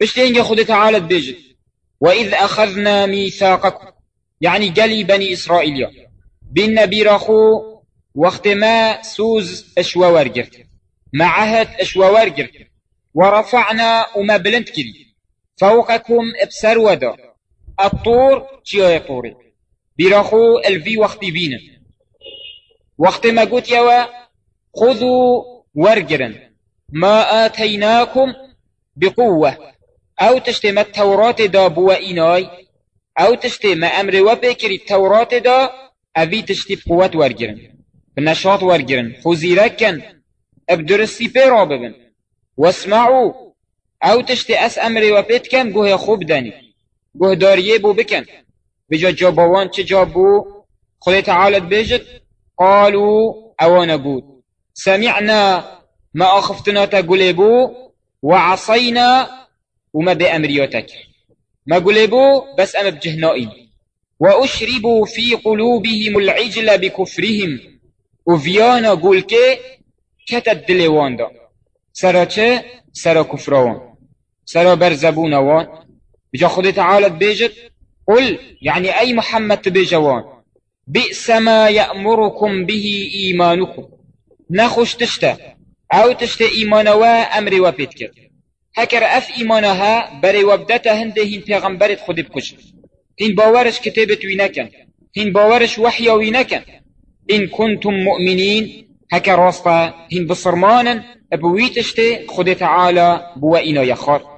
بشتين خد تعالى بيجت وإذ أخذنا ميثاقكم يعني قلي بني إسرائيل. بين بيرخو وقت ما سوز اشوا ورقرت معهد اشوا ورقرت ورفعنا وما بلنت كري فوقكم أبسر ودا. الطور چيا طوري. بيرخو الفي وقت بينا. وقت ما قلت يوا خذوا ورقرا ما آتيناكم بقوة. أو تشتم التوراة دا بوا إيناي أو تشتم أمر وبكري التوراة دا أبي تشتي بقوة ورقرا بنشاط ورقرا خزيركا أبدرسي بيرا ببن. واسمعوا أو تشتي أس أمر وبيتكن قوه خوب داني. قوه داريه بو بكن بجا جابوان چه جابو خد تعالى بيجت قالوا أوانا بود. سمعنا ما أخفتنا تقولبو وعصينا وما بأمرياتك ما قولبو بس أم بجهنائي. وأشربوا في قلوبهم العجل بكفرهم. وفيانا قولك كتت دلوان دا سرا چه؟ سرا كفروان سرا برزبون وان. بجا خد تعالى بيجت. قل يعني أي محمد تبيجوان بئس ما يأمركم به إيمانكم. نخوش تشتا. أو تشتا إيمانوا أمر وبيت كر هكر أف إيمانها بري وبدتا هنده هين پیغمبرت خود بكش هين باورش كتابت وينكن هين باورش وحيا وينكن إن كنتم مؤمنين هكر راستا هين بصرمانا أبويتشتي خد تعالى بوا إنا يخار